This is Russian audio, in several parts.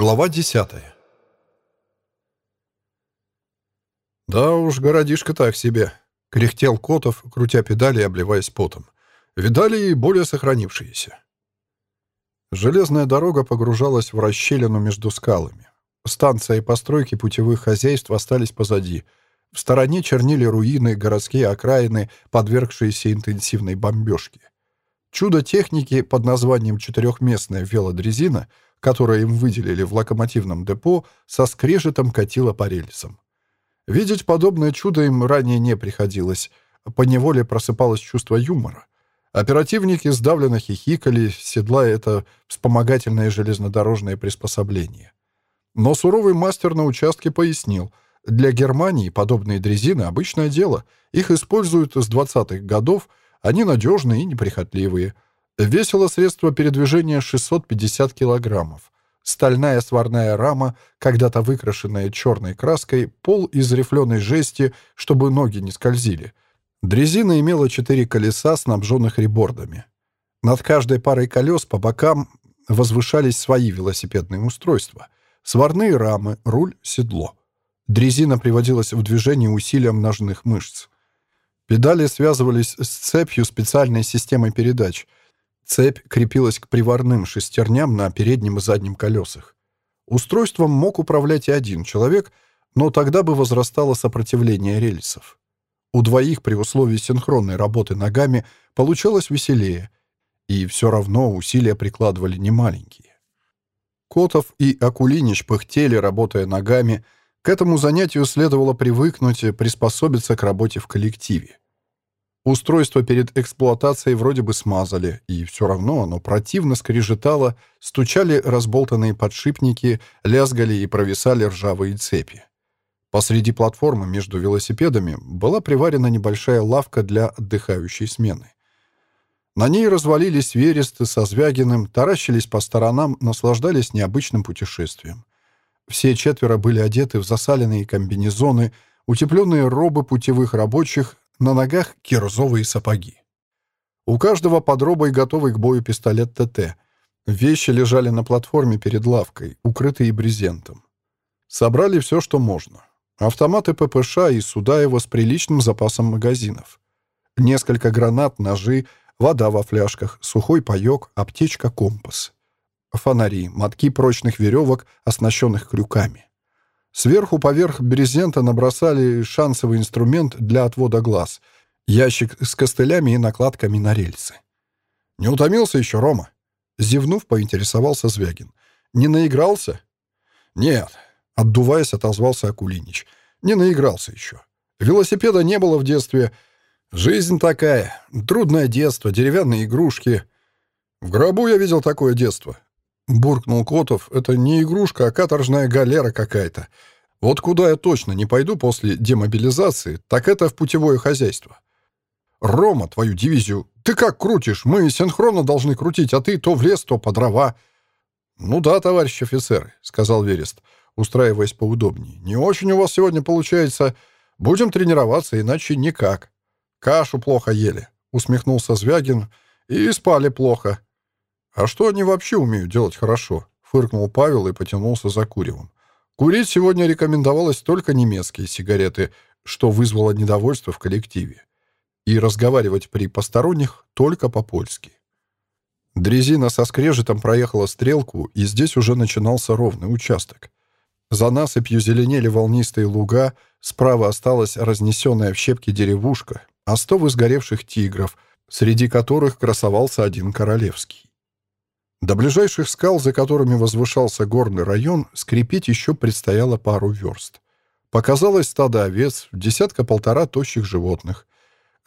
Глава десятая. «Да уж, городишко так себе», — кряхтел Котов, крутя педали и обливаясь потом. «Видали и более сохранившиеся». Железная дорога погружалась в расщелину между скалами. Станция и постройки путевых хозяйств остались позади. В стороне чернили руины, городские окраины, подвергшиеся интенсивной бомбежке. Чудо техники под названием «четырехместная велодрезина» — которое им выделили в локомотивном депо, со скрежетом катило по рельсам. Видеть подобное чудо им ранее не приходилось. Поневоле просыпалось чувство юмора. Оперативники сдавленно хихикали, седлая это вспомогательное железнодорожное приспособление. Но суровый мастер на участке пояснил, для Германии подобные дрезины — обычное дело. Их используют с 20-х годов, они надежные и неприхотливые — Весило средство передвижения 650 килограммов. Стальная сварная рама, когда-то выкрашенная черной краской, пол из рифленой жести, чтобы ноги не скользили. Дрезина имела четыре колеса, снабженных ребордами. Над каждой парой колес по бокам возвышались свои велосипедные устройства. Сварные рамы, руль, седло. Дрезина приводилась в движение усилием ножных мышц. Педали связывались с цепью специальной системой передач — Цепь крепилась к приварным шестерням на переднем и заднем колесах. Устройством мог управлять и один человек, но тогда бы возрастало сопротивление рельсов. У двоих при условии синхронной работы ногами получалось веселее, и все равно усилия прикладывали немаленькие. Котов и Акулинич пыхтели, работая ногами. К этому занятию следовало привыкнуть, приспособиться к работе в коллективе. Устройство перед эксплуатацией вроде бы смазали, и все равно оно противно скрежетало, стучали разболтанные подшипники, лязгали и провисали ржавые цепи. Посреди платформы между велосипедами была приварена небольшая лавка для отдыхающей смены. На ней развалились вересты со Звягиным, таращились по сторонам, наслаждались необычным путешествием. Все четверо были одеты в засаленные комбинезоны, утепленные робы путевых рабочих, на ногах кирзовые сапоги. У каждого под робой готовый к бою пистолет ТТ. Вещи лежали на платформе перед лавкой, укрытые брезентом. Собрали все, что можно. Автоматы ППШ и Судаева с приличным запасом магазинов. Несколько гранат, ножи, вода во фляжках, сухой паёк, аптечка, компас. Фонари, мотки прочных веревок, оснащенных крюками. Сверху поверх брезента набросали шансовый инструмент для отвода глаз, ящик с костылями и накладками на рельсы. «Не утомился еще, Рома?» Зевнув, поинтересовался Звягин. «Не наигрался?» «Нет», — отдуваясь, отозвался Акулинич. «Не наигрался еще. Велосипеда не было в детстве. Жизнь такая. Трудное детство, деревянные игрушки. В гробу я видел такое детство. Буркнул Котов. «Это не игрушка, а каторжная галера какая-то. Вот куда я точно не пойду после демобилизации, так это в путевое хозяйство. Рома, твою дивизию, ты как крутишь? Мы синхронно должны крутить, а ты то в лес, то по дрова». «Ну да, товарищ офицеры», — сказал Верест, устраиваясь поудобнее. «Не очень у вас сегодня получается. Будем тренироваться, иначе никак». «Кашу плохо ели», — усмехнулся Звягин. «И спали плохо. «А что они вообще умеют делать хорошо?» — фыркнул Павел и потянулся за куревом. Курить сегодня рекомендовалось только немецкие сигареты, что вызвало недовольство в коллективе. И разговаривать при посторонних только по-польски. Дрезина со скрежетом проехала стрелку, и здесь уже начинался ровный участок. За насыпью зеленели волнистые луга, справа осталась разнесенная в щепки деревушка, остовы сгоревших тигров, среди которых красовался один королевский. До ближайших скал, за которыми возвышался горный район, скрепить еще предстояло пару верст. Показалось стадо овец, десятка-полтора тощих животных.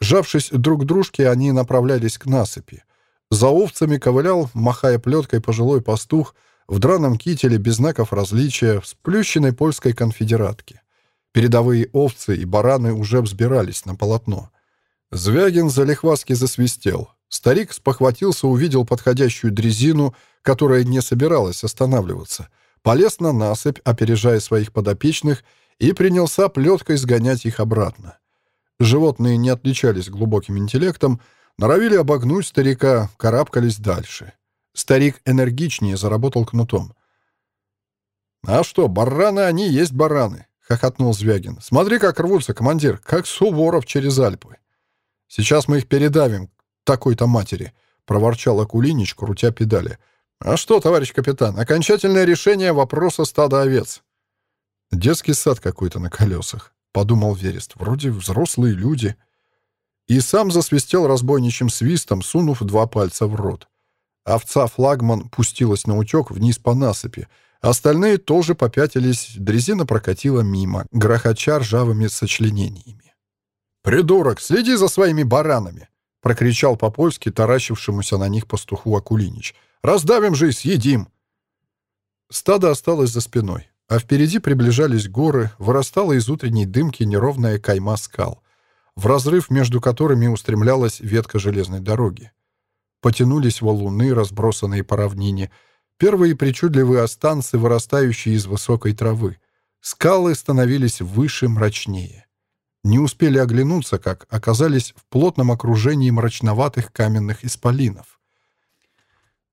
Сжавшись друг к дружке, они направлялись к насыпи. За овцами ковылял, махая плеткой пожилой пастух, в драном кителе без знаков различия, в сплющенной польской конфедератке. Передовые овцы и бараны уже взбирались на полотно. Звягин залихваски засвистел. Старик спохватился, увидел подходящую дрезину, которая не собиралась останавливаться. Полез на насыпь, опережая своих подопечных, и принялся плеткой сгонять их обратно. Животные не отличались глубоким интеллектом, норовили обогнуть старика, карабкались дальше. Старик энергичнее заработал кнутом. «А что, бараны они есть бараны», — хохотнул Звягин. «Смотри, как рвутся, командир, как Суворов через Альпы». «Сейчас мы их передавим такой-то матери», — проворчал Акулинич, крутя педали. «А что, товарищ капитан, окончательное решение вопроса стада овец». «Детский сад какой-то на колесах», — подумал Верест. «Вроде взрослые люди». И сам засвистел разбойничьим свистом, сунув два пальца в рот. Овца-флагман пустилась на утек вниз по насыпи, Остальные тоже попятились, дрезина прокатила мимо, грохоча ржавыми сочленениями. «Придурок, следи за своими баранами!» — прокричал по-польски таращившемуся на них пастуху Акулинич. «Раздавим же и съедим!» Стадо осталось за спиной, а впереди приближались горы, вырастала из утренней дымки неровная кайма скал, в разрыв между которыми устремлялась ветка железной дороги. Потянулись валуны, разбросанные по равнине — Первые причудливые останцы, вырастающие из высокой травы. Скалы становились выше, мрачнее. Не успели оглянуться, как оказались в плотном окружении мрачноватых каменных исполинов.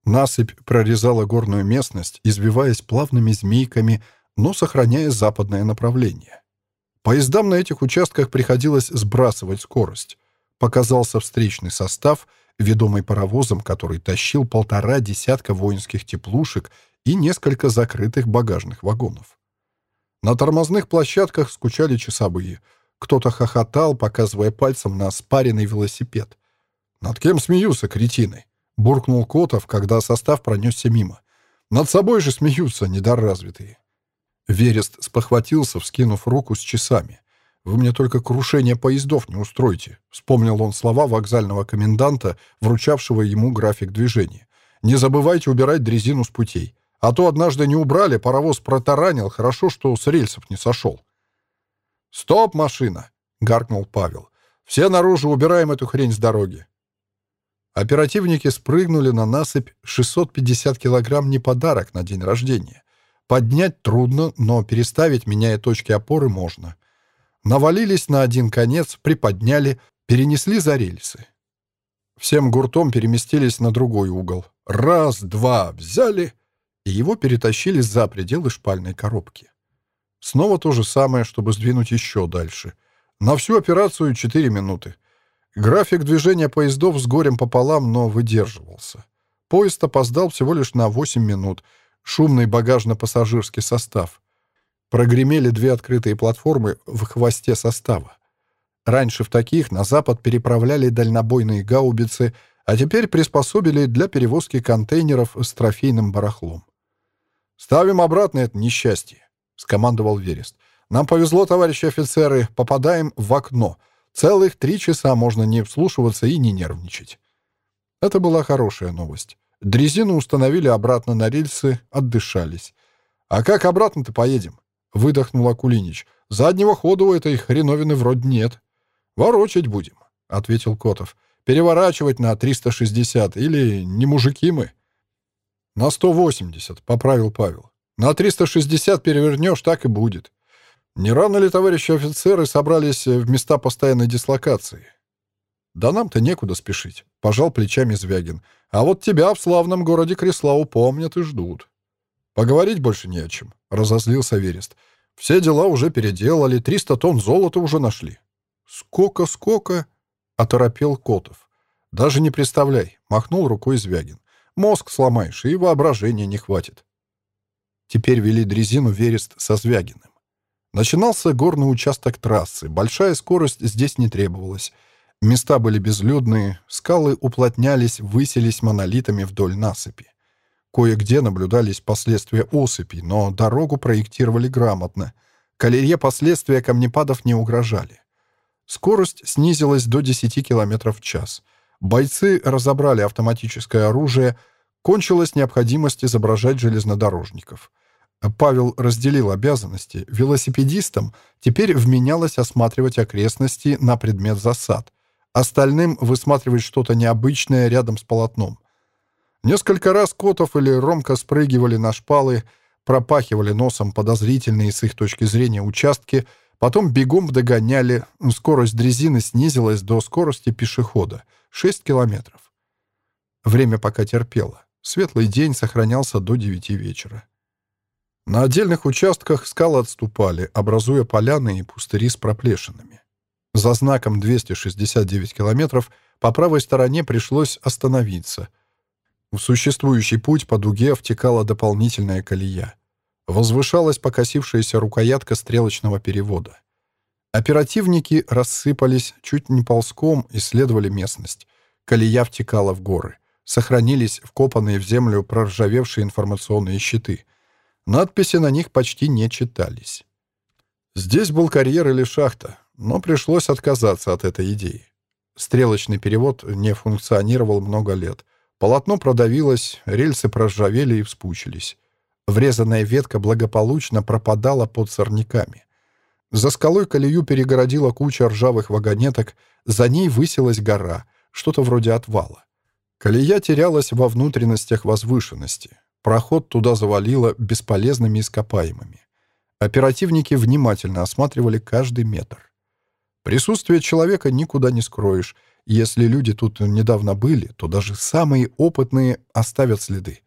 Насыпь прорезала горную местность, извиваясь плавными змейками, но сохраняя западное направление. Поездам на этих участках приходилось сбрасывать скорость. Показался встречный состав — ведомый паровозом, который тащил полтора десятка воинских теплушек и несколько закрытых багажных вагонов. На тормозных площадках скучали часовые. Кто-то хохотал, показывая пальцем на спаренный велосипед. «Над кем смеются, кретины?» — буркнул Котов, когда состав пронесся мимо. «Над собой же смеются, недоразвитые». Верест спохватился, вскинув руку с часами. Вы мне только крушение поездов не устроите», — вспомнил он слова вокзального коменданта, вручавшего ему график движения. «Не забывайте убирать дрезину с путей. А то однажды не убрали, паровоз протаранил, хорошо, что с рельсов не сошел». «Стоп, машина!» — гаркнул Павел. «Все наружу убираем эту хрень с дороги». Оперативники спрыгнули на насыпь 650 килограмм не подарок на день рождения. Поднять трудно, но переставить, меняя точки опоры, можно навалились на один конец, приподняли, перенесли за рельсы. Всем гуртом переместились на другой угол. Раз, два, взяли, и его перетащили за пределы шпальной коробки. Снова то же самое, чтобы сдвинуть еще дальше. На всю операцию 4 минуты. График движения поездов с горем пополам, но выдерживался. Поезд опоздал всего лишь на 8 минут. Шумный багажно-пассажирский состав. Прогремели две открытые платформы в хвосте состава. Раньше в таких на запад переправляли дальнобойные гаубицы, а теперь приспособили для перевозки контейнеров с трофейным барахлом. «Ставим обратно это несчастье», — скомандовал Верест. «Нам повезло, товарищи офицеры, попадаем в окно. Целых три часа можно не вслушиваться и не нервничать». Это была хорошая новость. Дрезину установили обратно на рельсы, отдышались. «А как обратно-то поедем?» — выдохнул Акулинич. «Заднего хода у этой хреновины вроде нет». «Ворочать будем», — ответил Котов. «Переворачивать на 360, или не мужики мы?» «На 180», — поправил Павел. «На 360 перевернешь, так и будет. Не рано ли, товарищи офицеры, собрались в места постоянной дислокации?» «Да нам-то некуда спешить», — пожал плечами Звягин. «А вот тебя в славном городе Креслау помнят и ждут». «Поговорить больше не о чем», — разозлился Верест. «Все дела уже переделали, 300 тонн золота уже нашли». «Сколько, сколько?» — оторопел Котов. «Даже не представляй», — махнул рукой Звягин. «Мозг сломаешь, и воображения не хватит». Теперь вели дрезину Верест со Звягиным. Начинался горный участок трассы, большая скорость здесь не требовалась. Места были безлюдные, скалы уплотнялись, высились монолитами вдоль насыпи. Кое-где наблюдались последствия осыпей, но дорогу проектировали грамотно. Калерье последствия камнепадов не угрожали. Скорость снизилась до 10 км в час. Бойцы разобрали автоматическое оружие, кончилась необходимость изображать железнодорожников. Павел разделил обязанности. Велосипедистам теперь вменялось осматривать окрестности на предмет засад. Остальным высматривать что-то необычное рядом с полотном. Несколько раз Котов или Ромка спрыгивали на шпалы, пропахивали носом подозрительные с их точки зрения участки, потом бегом догоняли, скорость дрезины снизилась до скорости пешехода — 6 километров. Время пока терпело. Светлый день сохранялся до 9 вечера. На отдельных участках скалы отступали, образуя поляны и пустыри с проплешинами. За знаком 269 километров по правой стороне пришлось остановиться. В существующий путь по дуге втекала дополнительная колея. Возвышалась покосившаяся рукоятка стрелочного перевода. Оперативники рассыпались, чуть не ползком исследовали местность. Колея втекала в горы. Сохранились вкопанные в землю проржавевшие информационные щиты. Надписи на них почти не читались. Здесь был карьер или шахта, но пришлось отказаться от этой идеи. Стрелочный перевод не функционировал много лет. Полотно продавилось, рельсы проржавели и вспучились. Врезанная ветка благополучно пропадала под сорняками. За скалой колею перегородила куча ржавых вагонеток, за ней высилась гора, что-то вроде отвала. Колея терялась во внутренностях возвышенности. Проход туда завалило бесполезными ископаемыми. Оперативники внимательно осматривали каждый метр. Присутствие человека никуда не скроешь. Если люди тут недавно были, то даже самые опытные оставят следы.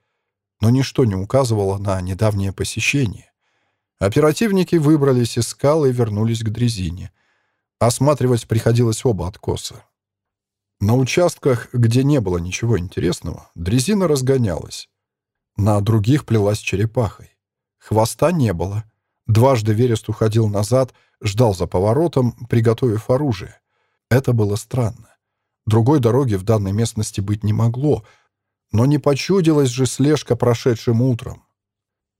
Но ничто не указывало на недавнее посещение. Оперативники выбрались из скалы и вернулись к дрезине. Осматривать приходилось оба откоса. На участках, где не было ничего интересного, дрезина разгонялась. На других плелась черепахой. Хвоста не было. Дважды Верест уходил назад, ждал за поворотом, приготовив оружие. Это было странно. Другой дороги в данной местности быть не могло, но не почудилась же слежка прошедшим утром.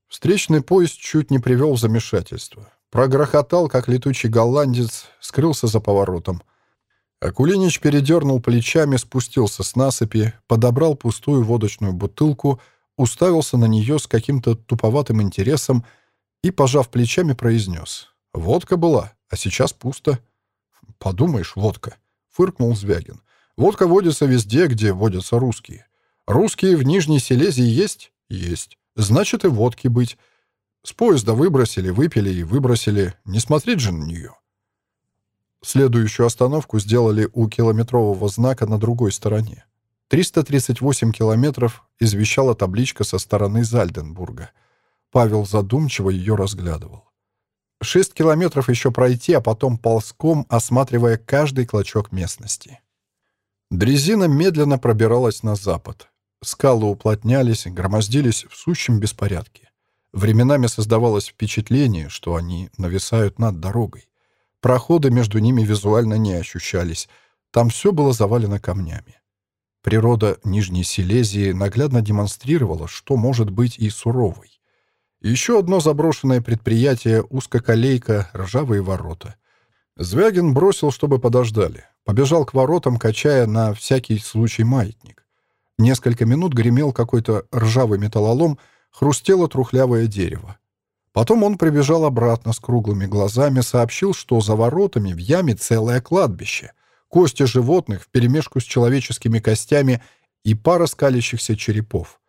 Встречный поезд чуть не привел в замешательство. Прогрохотал, как летучий голландец, скрылся за поворотом — Акулинич передернул плечами, спустился с насыпи, подобрал пустую водочную бутылку, уставился на нее с каким-то туповатым интересом и, пожав плечами, произнес. «Водка была, а сейчас пусто». «Подумаешь, водка», — фыркнул Звягин. «Водка водится везде, где водятся русские. Русские в Нижней Силезии есть? Есть. Значит, и водки быть. С поезда выбросили, выпили и выбросили. Не смотреть же на нее». Следующую остановку сделали у километрового знака на другой стороне. 338 километров извещала табличка со стороны Зальденбурга. Павел задумчиво ее разглядывал. Шесть километров еще пройти, а потом ползком, осматривая каждый клочок местности. Дрезина медленно пробиралась на запад. Скалы уплотнялись, громоздились в сущем беспорядке. Временами создавалось впечатление, что они нависают над дорогой. Проходы между ними визуально не ощущались. Там все было завалено камнями. Природа Нижней Силезии наглядно демонстрировала, что может быть и суровой. Еще одно заброшенное предприятие, узкоколейка, ржавые ворота. Звягин бросил, чтобы подождали. Побежал к воротам, качая на всякий случай маятник. Несколько минут гремел какой-то ржавый металлолом, хрустело трухлявое дерево. Потом он прибежал обратно с круглыми глазами, сообщил, что за воротами в яме целое кладбище. Кости животных вперемешку с человеческими костями и пара скалящихся черепов.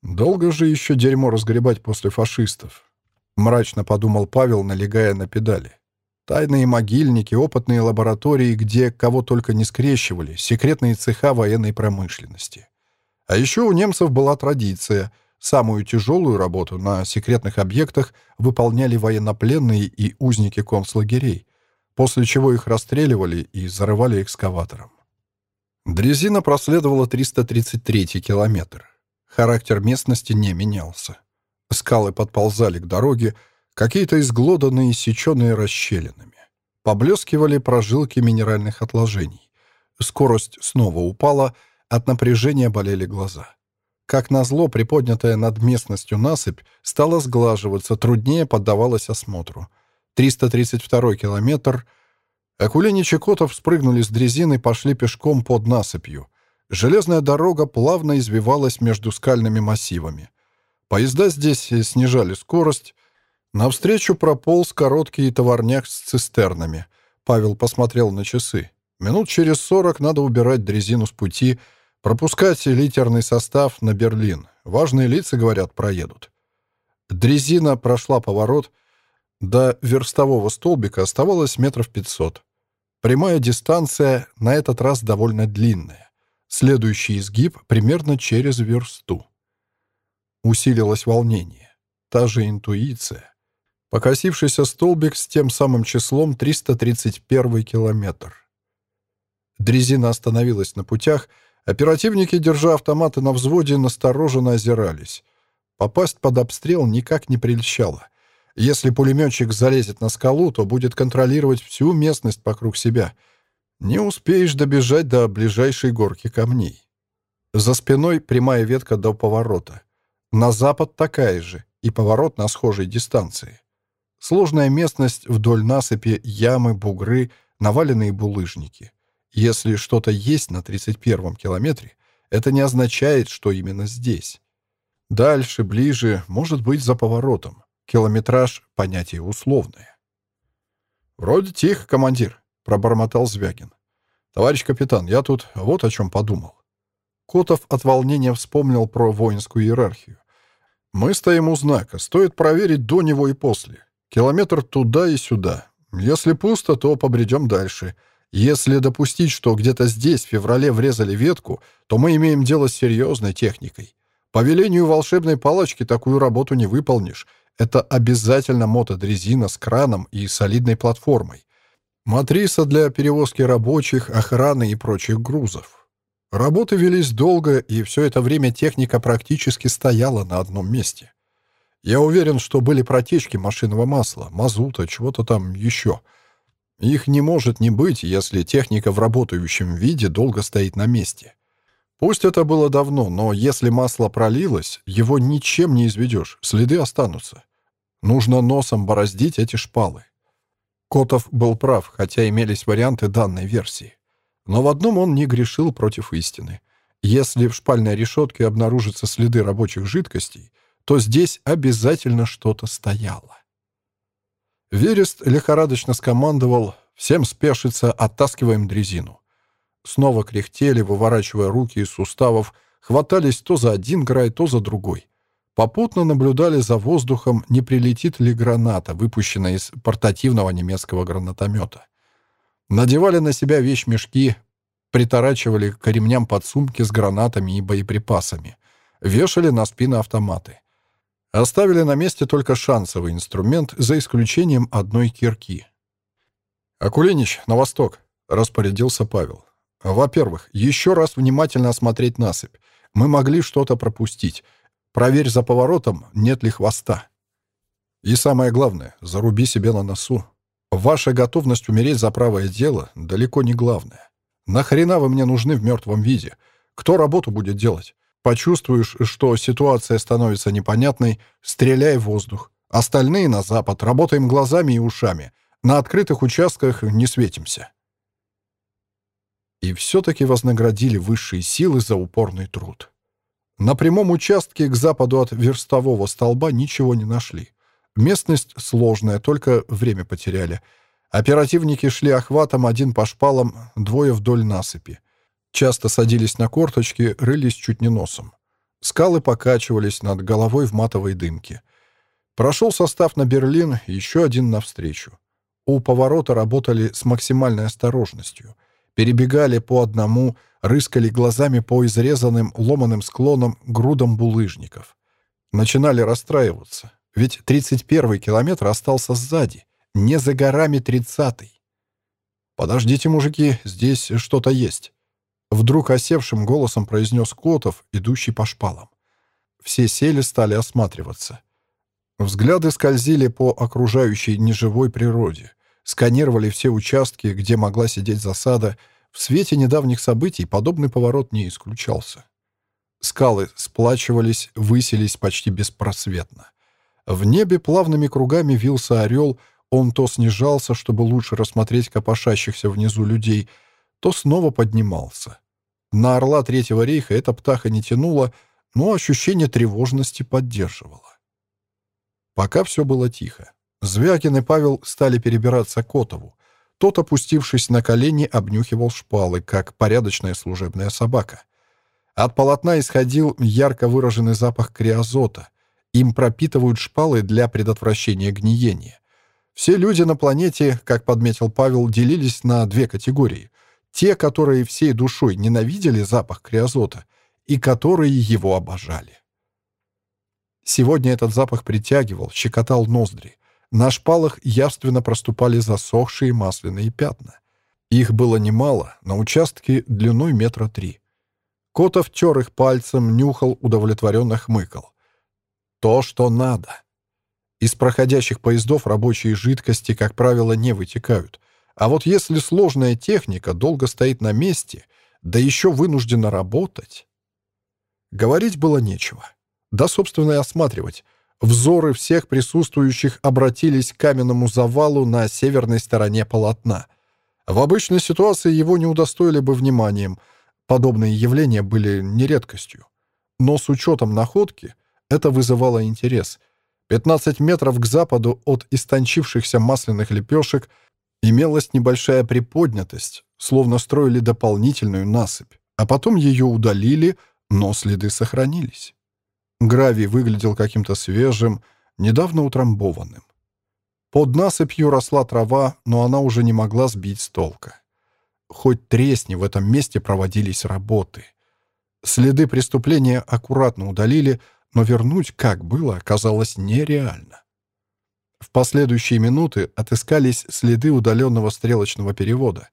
«Долго же еще дерьмо разгребать после фашистов?» — мрачно подумал Павел, налегая на педали. Тайные могильники, опытные лаборатории, где кого только не скрещивали, секретные цеха военной промышленности. А еще у немцев была традиция — Самую тяжелую работу на секретных объектах выполняли военнопленные и узники концлагерей, после чего их расстреливали и зарывали экскаватором. Дрезина проследовала 333 километр. Характер местности не менялся. Скалы подползали к дороге, какие-то изглоданные, сеченые расщелинами. Поблескивали прожилки минеральных отложений. Скорость снова упала, от напряжения болели глаза. Как назло, приподнятая над местностью насыпь стала сглаживаться, труднее поддавалась осмотру. 332 километр. Акулин и Чекотов спрыгнули с дрезины и пошли пешком под насыпью. Железная дорога плавно извивалась между скальными массивами. Поезда здесь снижали скорость. Навстречу прополз короткий товарняк с цистернами. Павел посмотрел на часы. Минут через сорок надо убирать дрезину с пути — Пропускать литерный состав на Берлин. Важные лица, говорят, проедут. Дрезина прошла поворот. До верстового столбика оставалось метров пятьсот. Прямая дистанция на этот раз довольно длинная. Следующий изгиб примерно через версту. Усилилось волнение. та же интуиция. Покосившийся столбик с тем самым числом 331 километр. Дрезина остановилась на путях, оперативники, держа автоматы на взводе, настороженно озирались. Попасть под обстрел никак не прельщало. Если пулеметчик залезет на скалу, то будет контролировать всю местность вокруг себя. Не успеешь добежать до ближайшей горки камней. За спиной прямая ветка до поворота. На запад такая же, и поворот на схожей дистанции. Сложная местность вдоль насыпи, ямы, бугры, наваленные булыжники. Если что-то есть на 31-м километре, это не означает, что именно здесь. Дальше, ближе, может быть, за поворотом. Километраж — понятие условное. «Вроде тихо, командир», — пробормотал Звягин. «Товарищ капитан, я тут вот о чем подумал». Котов от волнения вспомнил про воинскую иерархию. «Мы стоим у знака. Стоит проверить до него и после. Километр туда и сюда. Если пусто, то побредем дальше. Если допустить, что где-то здесь в феврале врезали ветку, то мы имеем дело с серьезной техникой. По велению волшебной палочки такую работу не выполнишь. Это обязательно мотодрезина с краном и солидной платформой. Матриса для перевозки рабочих, охраны и прочих грузов. Работы велись долго, и все это время техника практически стояла на одном месте. Я уверен, что были протечки машинного масла, мазута, чего-то там еще. Их не может не быть, если техника в работающем виде долго стоит на месте. Пусть это было давно, но если масло пролилось, его ничем не изведешь, следы останутся. Нужно носом бороздить эти шпалы. Котов был прав, хотя имелись варианты данной версии. Но в одном он не грешил против истины. Если в шпальной решетке обнаружатся следы рабочих жидкостей, то здесь обязательно что-то стояло. Верест лихорадочно скомандовал «Всем спешиться, оттаскиваем дрезину». Снова кряхтели, выворачивая руки из суставов, хватались то за один край, то за другой. Попутно наблюдали за воздухом, не прилетит ли граната, выпущенная из портативного немецкого гранатомета. Надевали на себя вещмешки, приторачивали к ремням подсумки с гранатами и боеприпасами, вешали на спины автоматы. Оставили на месте только шансовый инструмент, за исключением одной кирки. «Акулинич, на восток», — распорядился Павел. Во-первых, еще раз внимательно осмотреть насыпь. Мы могли что-то пропустить. Проверь за поворотом, нет ли хвоста. И самое главное, заруби себе на носу. Ваша готовность умереть за правое дело далеко не главное. Нахрена вы мне нужны в мертвом виде? Кто работу будет делать? Почувствуешь, что ситуация становится непонятной, стреляй в воздух. Остальные на запад, работаем глазами и ушами. На открытых участках не светимся и все-таки вознаградили высшие силы за упорный труд. На прямом участке к западу от верстового столба ничего не нашли. Местность сложная, только время потеряли. Оперативники шли охватом один по шпалам, двое вдоль насыпи. Часто садились на корточки, рылись чуть не носом. Скалы покачивались над головой в матовой дымке. Прошел состав на Берлин, еще один навстречу. У поворота работали с максимальной осторожностью — перебегали по одному, рыскали глазами по изрезанным ломаным склонам грудам булыжников. Начинали расстраиваться, ведь 31-й километр остался сзади, не за горами 30-й. «Подождите, мужики, здесь что-то есть», — вдруг осевшим голосом произнес Котов, идущий по шпалам. Все сели, стали осматриваться. Взгляды скользили по окружающей неживой природе сканировали все участки, где могла сидеть засада. В свете недавних событий подобный поворот не исключался. Скалы сплачивались, высились почти беспросветно. В небе плавными кругами вился орел, он то снижался, чтобы лучше рассмотреть копошащихся внизу людей, то снова поднимался. На орла Третьего рейха эта птаха не тянула, но ощущение тревожности поддерживало. Пока все было тихо. Звякин и Павел стали перебираться к Котову. Тот, опустившись на колени, обнюхивал шпалы, как порядочная служебная собака. От полотна исходил ярко выраженный запах криозота. Им пропитывают шпалы для предотвращения гниения. Все люди на планете, как подметил Павел, делились на две категории. Те, которые всей душой ненавидели запах криозота, и которые его обожали. Сегодня этот запах притягивал, щекотал ноздри. На шпалах явственно проступали засохшие масляные пятна. Их было немало, на участке длиной метра три. Котов тер их пальцем, нюхал, удовлетворенно хмыкал. То, что надо. Из проходящих поездов рабочие жидкости, как правило, не вытекают. А вот если сложная техника долго стоит на месте, да еще вынуждена работать... Говорить было нечего. Да, собственно, и осматривать. Взоры всех присутствующих обратились к каменному завалу на северной стороне полотна. В обычной ситуации его не удостоили бы вниманием. Подобные явления были не редкостью. Но с учетом находки это вызывало интерес. 15 метров к западу от истончившихся масляных лепешек имелась небольшая приподнятость, словно строили дополнительную насыпь, а потом ее удалили, но следы сохранились. Гравий выглядел каким-то свежим, недавно утрамбованным. Под насыпью росла трава, но она уже не могла сбить с толка. Хоть тресни, в этом месте проводились работы. Следы преступления аккуратно удалили, но вернуть, как было, оказалось нереально. В последующие минуты отыскались следы удаленного стрелочного перевода.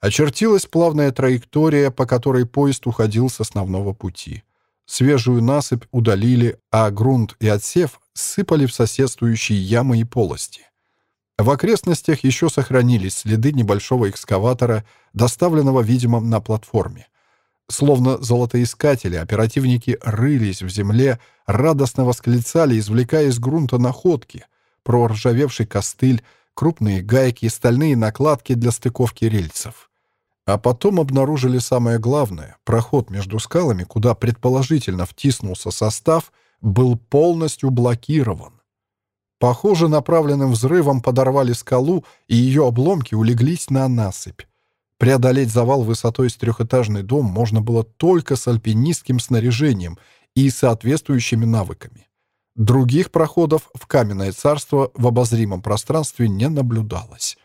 Очертилась плавная траектория, по которой поезд уходил с основного пути. Свежую насыпь удалили, а грунт и отсев сыпали в соседствующие ямы и полости. В окрестностях еще сохранились следы небольшого экскаватора, доставленного, видимо, на платформе. Словно золотоискатели, оперативники рылись в земле, радостно восклицали, извлекая из грунта находки, проржавевший костыль, крупные гайки и стальные накладки для стыковки рельсов. А потом обнаружили самое главное. Проход между скалами, куда предположительно втиснулся состав, был полностью блокирован. Похоже, направленным взрывом подорвали скалу, и ее обломки улеглись на насыпь. Преодолеть завал высотой с трехэтажный дом можно было только с альпинистским снаряжением и соответствующими навыками. Других проходов в каменное царство в обозримом пространстве не наблюдалось.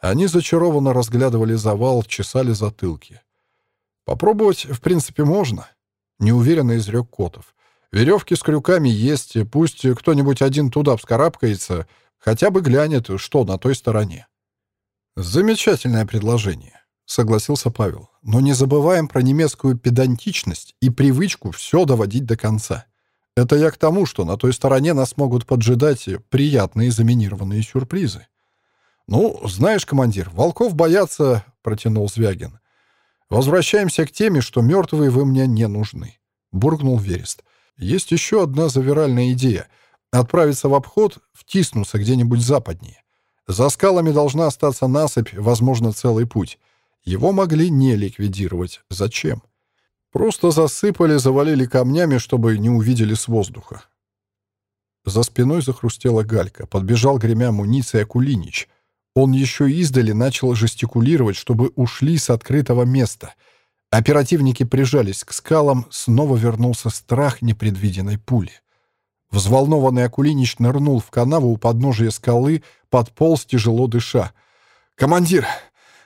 Они зачарованно разглядывали завал, чесали затылки. «Попробовать, в принципе, можно», — неуверенно изрек Котов. «Веревки с крюками есть, пусть кто-нибудь один туда вскарабкается, хотя бы глянет, что на той стороне». «Замечательное предложение», — согласился Павел. «Но не забываем про немецкую педантичность и привычку все доводить до конца. Это я к тому, что на той стороне нас могут поджидать приятные заминированные сюрпризы». «Ну, знаешь, командир, волков боятся», — протянул Звягин. «Возвращаемся к теме, что мертвые вы мне не нужны», — буркнул Верест. «Есть еще одна завиральная идея — отправиться в обход, втиснуться где-нибудь западнее. За скалами должна остаться насыпь, возможно, целый путь. Его могли не ликвидировать. Зачем? Просто засыпали, завалили камнями, чтобы не увидели с воздуха». За спиной захрустела галька. Подбежал, гремя амуниция, Акулинич — он еще издали начал жестикулировать, чтобы ушли с открытого места. Оперативники прижались к скалам, снова вернулся страх непредвиденной пули. Взволнованный Акулинич нырнул в канаву у подножия скалы, подполз, тяжело дыша. «Командир!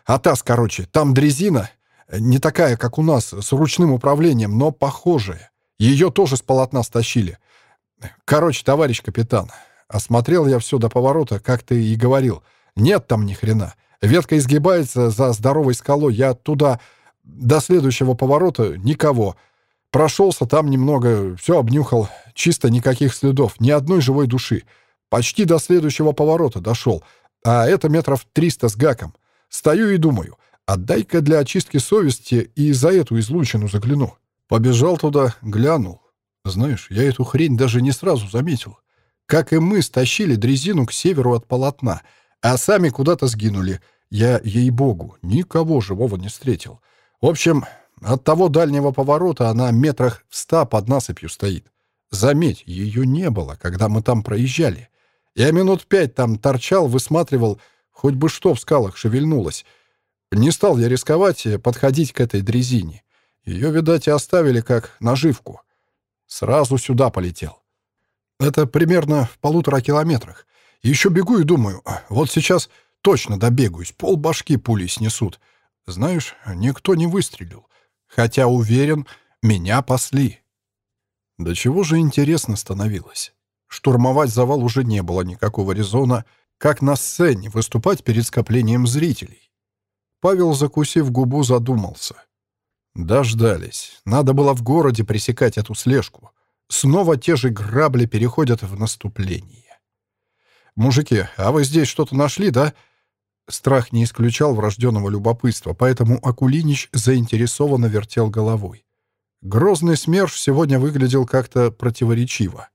Атас, короче, там дрезина. Не такая, как у нас, с ручным управлением, но похожая. Ее тоже с полотна стащили. Короче, товарищ капитан, осмотрел я все до поворота, как ты и говорил — нет там ни хрена. Ветка изгибается за здоровой скалой. Я туда до следующего поворота никого. Прошелся там немного, все обнюхал. Чисто никаких следов, ни одной живой души. Почти до следующего поворота дошел. А это метров триста с гаком. Стою и думаю, отдай-ка для очистки совести и за эту излучину загляну. Побежал туда, глянул. Знаешь, я эту хрень даже не сразу заметил. Как и мы стащили дрезину к северу от полотна — а сами куда-то сгинули. Я, ей-богу, никого живого не встретил. В общем, от того дальнего поворота она метрах в ста под насыпью стоит. Заметь, ее не было, когда мы там проезжали. Я минут пять там торчал, высматривал, хоть бы что в скалах шевельнулось. Не стал я рисковать подходить к этой дрезине. Ее, видать, и оставили как наживку. Сразу сюда полетел. Это примерно в полутора километрах. Еще бегу и думаю, вот сейчас точно добегаюсь, пол башки пули снесут. Знаешь, никто не выстрелил. Хотя, уверен, меня пасли. До чего же интересно становилось. Штурмовать завал уже не было никакого резона, как на сцене выступать перед скоплением зрителей. Павел, закусив губу, задумался. Дождались. Надо было в городе пресекать эту слежку. Снова те же грабли переходят в наступление. «Мужики, а вы здесь что-то нашли, да?» Страх не исключал врожденного любопытства, поэтому Акулинич заинтересованно вертел головой. Грозный СМЕРШ сегодня выглядел как-то противоречиво.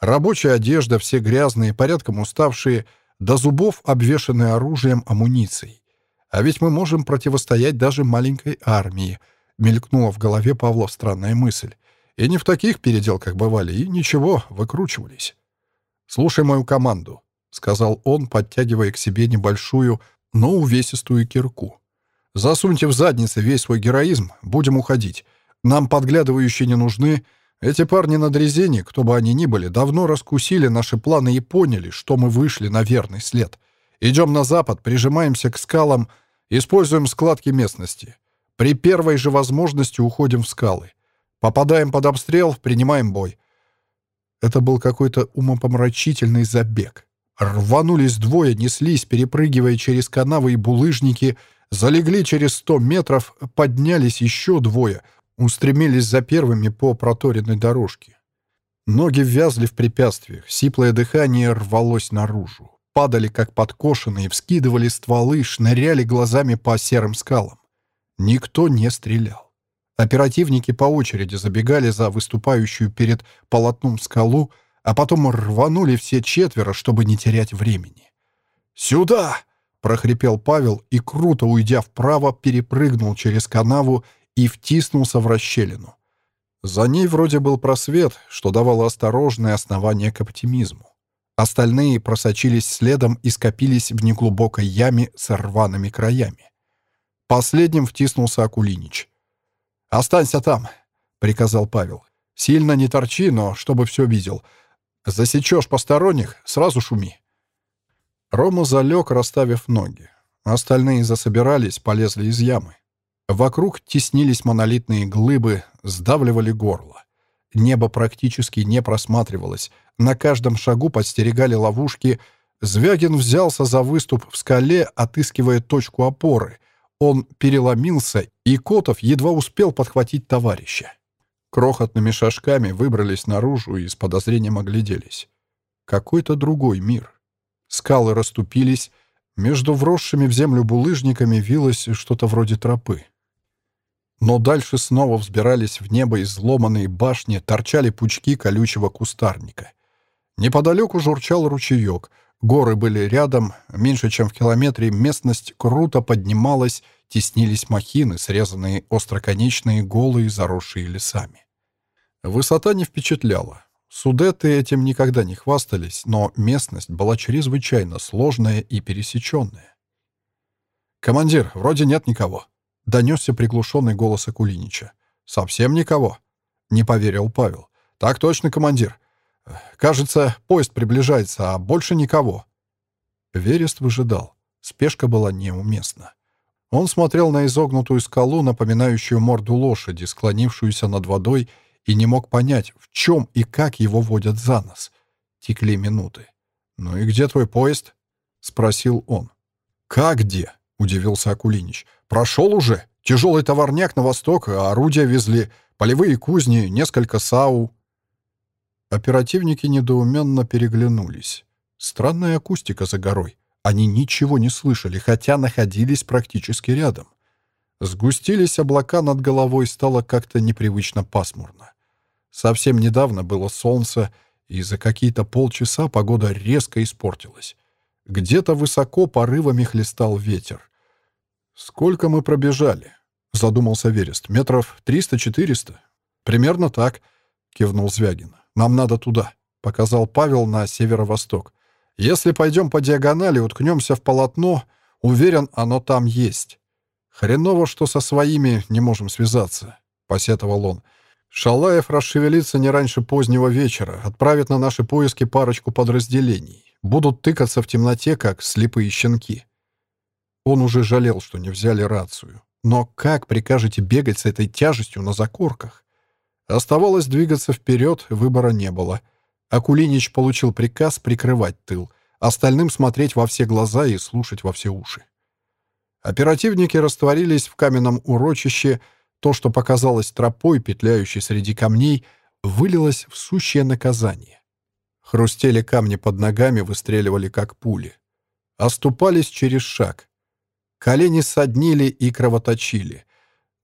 Рабочая одежда, все грязные, порядком уставшие, до зубов обвешанные оружием, амуницией. А ведь мы можем противостоять даже маленькой армии, мелькнула в голове Павла странная мысль. И не в таких переделках бывали, и ничего, выкручивались. «Слушай мою команду», — сказал он, подтягивая к себе небольшую, но увесистую кирку. «Засуньте в задницы весь свой героизм, будем уходить. Нам подглядывающие не нужны. Эти парни на дрезине, кто бы они ни были, давно раскусили наши планы и поняли, что мы вышли на верный след. Идем на запад, прижимаемся к скалам, используем складки местности. При первой же возможности уходим в скалы. Попадаем под обстрел, принимаем бой. Это был какой-то умопомрачительный забег. Рванулись двое, неслись, перепрыгивая через канавы и булыжники, залегли через сто метров, поднялись еще двое, устремились за первыми по проторенной дорожке. Ноги ввязли в препятствиях, сиплое дыхание рвалось наружу. Падали, как подкошенные, вскидывали стволы, шныряли глазами по серым скалам. Никто не стрелял. Оперативники по очереди забегали за выступающую перед полотном скалу, а потом рванули все четверо, чтобы не терять времени. «Сюда!» — прохрипел Павел и, круто уйдя вправо, перепрыгнул через канаву и втиснулся в расщелину. За ней вроде был просвет, что давало осторожное основание к оптимизму. Остальные просочились следом и скопились в неглубокой яме с рваными краями. Последним втиснулся Акулинич. «Останься там», — приказал Павел. «Сильно не торчи, но чтобы все видел. Засечешь посторонних, сразу шуми». Рома залег, расставив ноги. Остальные засобирались, полезли из ямы. Вокруг теснились монолитные глыбы, сдавливали горло. Небо практически не просматривалось. На каждом шагу подстерегали ловушки. Звягин взялся за выступ в скале, отыскивая точку опоры. Он переломился, и Котов едва успел подхватить товарища. Крохотными шажками выбрались наружу и с подозрением огляделись. Какой-то другой мир. Скалы расступились, между вросшими в землю булыжниками вилось что-то вроде тропы. Но дальше снова взбирались в небо изломанные башни, торчали пучки колючего кустарника. Неподалеку журчал ручеек, горы были рядом, меньше чем в километре местность круто поднималась, теснились махины, срезанные остроконечные, голые, заросшие лесами. Высота не впечатляла. Судеты этим никогда не хвастались, но местность была чрезвычайно сложная и пересеченная. «Командир, вроде нет никого», — донесся приглушенный голос Акулинича. «Совсем никого?» — не поверил Павел. «Так точно, командир. Кажется, поезд приближается, а больше никого». Верест выжидал. Спешка была неуместна. Он смотрел на изогнутую скалу, напоминающую морду лошади, склонившуюся над водой, и не мог понять, в чем и как его водят за нос. Текли минуты. «Ну и где твой поезд?» — спросил он. «Как где?» — удивился Акулинич. «Прошел уже. Тяжелый товарняк на восток, а орудия везли, полевые кузни, несколько САУ». Оперативники недоуменно переглянулись. Странная акустика за горой. Они ничего не слышали, хотя находились практически рядом. Сгустились облака над головой, стало как-то непривычно пасмурно. Совсем недавно было солнце, и за какие-то полчаса погода резко испортилась. Где-то высоко порывами хлестал ветер. «Сколько мы пробежали?» — задумался Верест. «Метров триста-четыреста?» «Примерно так», — кивнул Звягин. «Нам надо туда», — показал Павел на северо-восток. «Если пойдем по диагонали, уткнемся в полотно, уверен, оно там есть». «Хреново, что со своими не можем связаться», — посетовал он. «Шалаев расшевелится не раньше позднего вечера, отправит на наши поиски парочку подразделений будут тыкаться в темноте, как слепые щенки. Он уже жалел, что не взяли рацию. Но как прикажете бегать с этой тяжестью на закорках? Оставалось двигаться вперед, выбора не было. Акулинич получил приказ прикрывать тыл, остальным смотреть во все глаза и слушать во все уши. Оперативники растворились в каменном урочище, то, что показалось тропой, петляющей среди камней, вылилось в сущее наказание. Хрустели камни под ногами, выстреливали как пули. Оступались через шаг. Колени соднили и кровоточили.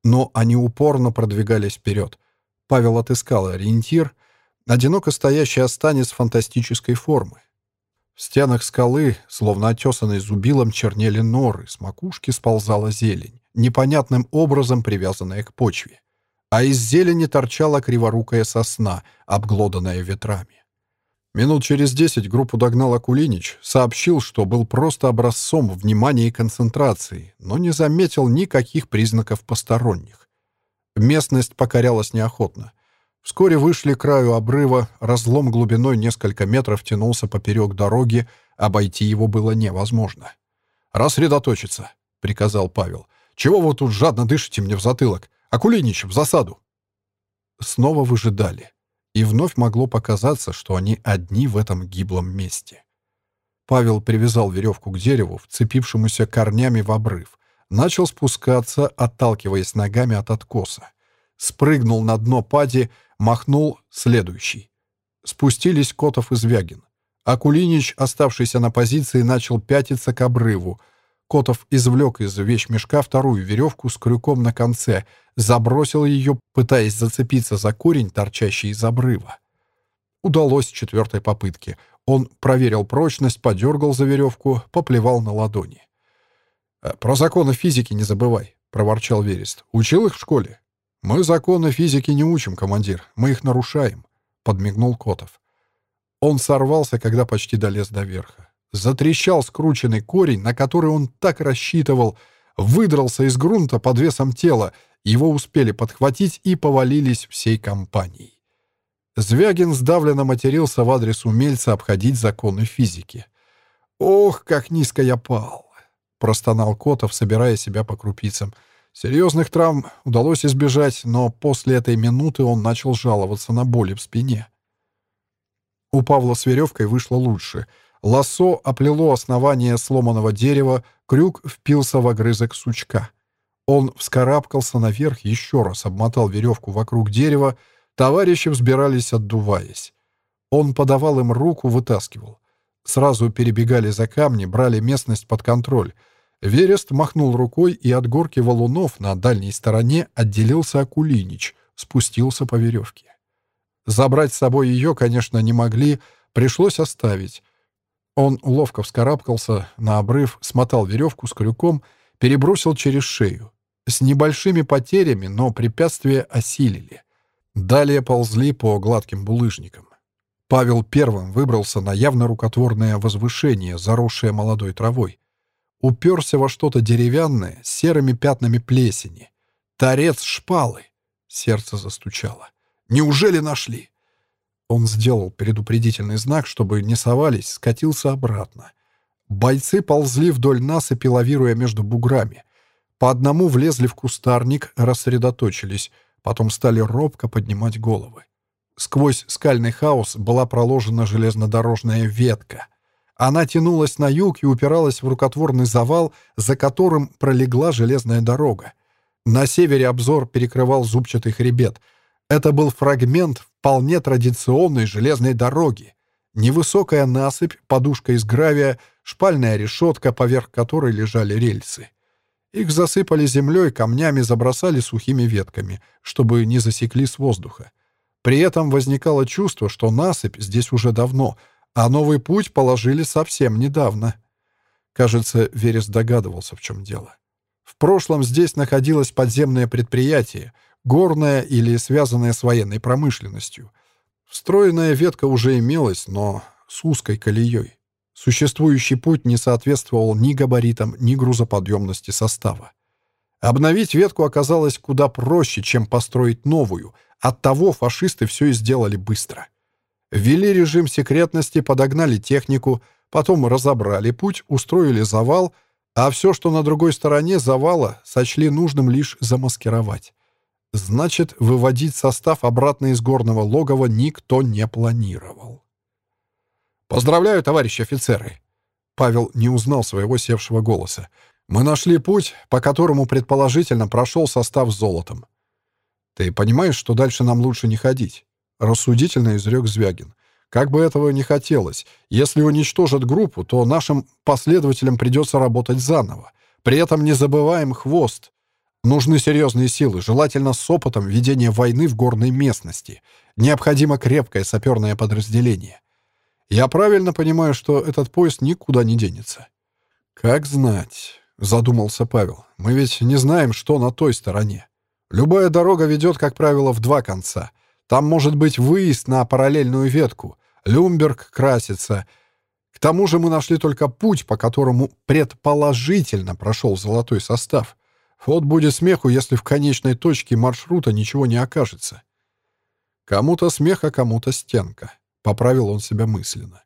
Но они упорно продвигались вперед. Павел отыскал ориентир — одиноко стоящий останец фантастической формы. В стенах скалы, словно отесанной зубилом, чернели норы, с макушки сползала зелень, непонятным образом привязанная к почве. А из зелени торчала криворукая сосна, обглоданная ветрами. Минут через десять группу догнал Акулинич, сообщил, что был просто образцом внимания и концентрации, но не заметил никаких признаков посторонних. Местность покорялась неохотно. Вскоре вышли к краю обрыва, разлом глубиной несколько метров тянулся поперек дороги, обойти его было невозможно. «Рассредоточиться», — приказал Павел. «Чего вы тут жадно дышите мне в затылок? Акулинич, в засаду!» Снова выжидали и вновь могло показаться, что они одни в этом гиблом месте. Павел привязал веревку к дереву, вцепившемуся корнями в обрыв, начал спускаться, отталкиваясь ногами от откоса. Спрыгнул на дно пади, махнул следующий. Спустились Котов и Звягин. Акулинич, оставшийся на позиции, начал пятиться к обрыву. Котов извлек из вещмешка вторую веревку с крюком на конце, забросил ее, пытаясь зацепиться за корень, торчащий из обрыва. Удалось четвертой попытки. Он проверил прочность, подергал за веревку, поплевал на ладони. «Э, «Про законы физики не забывай», — проворчал Верест. «Учил их в школе?» «Мы законы физики не учим, командир. Мы их нарушаем», — подмигнул Котов. Он сорвался, когда почти долез до верха. Затрещал скрученный корень, на который он так рассчитывал, выдрался из грунта под весом тела, его успели подхватить и повалились всей компанией. Звягин сдавленно матерился в адрес умельца обходить законы физики. «Ох, как низко я пал!» — простонал Котов, собирая себя по крупицам. Серьезных травм удалось избежать, но после этой минуты он начал жаловаться на боли в спине. У Павла с веревкой вышло лучше — Лассо оплело основание сломанного дерева, крюк впился в огрызок сучка. Он вскарабкался наверх, еще раз обмотал веревку вокруг дерева, товарищи взбирались, отдуваясь. Он подавал им руку, вытаскивал. Сразу перебегали за камни, брали местность под контроль. Верест махнул рукой, и от горки валунов на дальней стороне отделился Акулинич, спустился по веревке. Забрать с собой ее, конечно, не могли, пришлось оставить. Он ловко вскарабкался на обрыв, смотал веревку с крюком, перебросил через шею. С небольшими потерями, но препятствия осилили. Далее ползли по гладким булыжникам. Павел первым выбрался на явно рукотворное возвышение, заросшее молодой травой. Уперся во что-то деревянное с серыми пятнами плесени. Торец шпалы. Сердце застучало. «Неужели нашли?» Он сделал предупредительный знак, чтобы не совались, скатился обратно. Бойцы ползли вдоль насыпи, лавируя между буграми. По одному влезли в кустарник, рассредоточились, потом стали робко поднимать головы. Сквозь скальный хаос была проложена железнодорожная ветка. Она тянулась на юг и упиралась в рукотворный завал, за которым пролегла железная дорога. На севере обзор перекрывал зубчатый хребет. Это был фрагмент вполне традиционной железной дороги. Невысокая насыпь, подушка из гравия, шпальная решетка, поверх которой лежали рельсы. Их засыпали землей, камнями забросали сухими ветками, чтобы не засекли с воздуха. При этом возникало чувство, что насыпь здесь уже давно, а новый путь положили совсем недавно. Кажется, Верес догадывался, в чем дело. В прошлом здесь находилось подземное предприятие — горная или связанная с военной промышленностью. Встроенная ветка уже имелась, но с узкой колеей. Существующий путь не соответствовал ни габаритам, ни грузоподъемности состава. Обновить ветку оказалось куда проще, чем построить новую. Оттого фашисты все и сделали быстро. Ввели режим секретности, подогнали технику, потом разобрали путь, устроили завал, а все, что на другой стороне завала, сочли нужным лишь замаскировать. Значит, выводить состав обратно из горного логова никто не планировал. «Поздравляю, товарищи офицеры!» Павел не узнал своего севшего голоса. «Мы нашли путь, по которому предположительно прошел состав с золотом. Ты понимаешь, что дальше нам лучше не ходить?» Рассудительно изрек Звягин. «Как бы этого не хотелось, если уничтожат группу, то нашим последователям придется работать заново. При этом не забываем хвост. Нужны серьезные силы, желательно с опытом ведения войны в горной местности. Необходимо крепкое саперное подразделение. Я правильно понимаю, что этот поезд никуда не денется?» «Как знать», — задумался Павел. «Мы ведь не знаем, что на той стороне. Любая дорога ведет, как правило, в два конца. Там может быть выезд на параллельную ветку. Люмберг красится. К тому же мы нашли только путь, по которому предположительно прошел золотой состав. Вот будет смеху, если в конечной точке маршрута ничего не окажется. Кому-то смех, а кому-то стенка. — поправил он себя мысленно.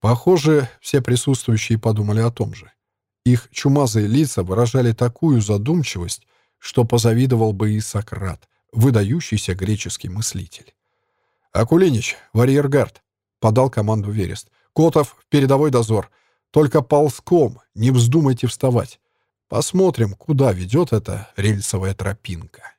Похоже, все присутствующие подумали о том же. Их чумазые лица выражали такую задумчивость, что позавидовал бы и Сократ, выдающийся греческий мыслитель. «Акулинич, варьергард!» — подал команду Верест. «Котов, передовой дозор. Только ползком, не вздумайте вставать. Посмотрим, куда ведет эта рельсовая тропинка».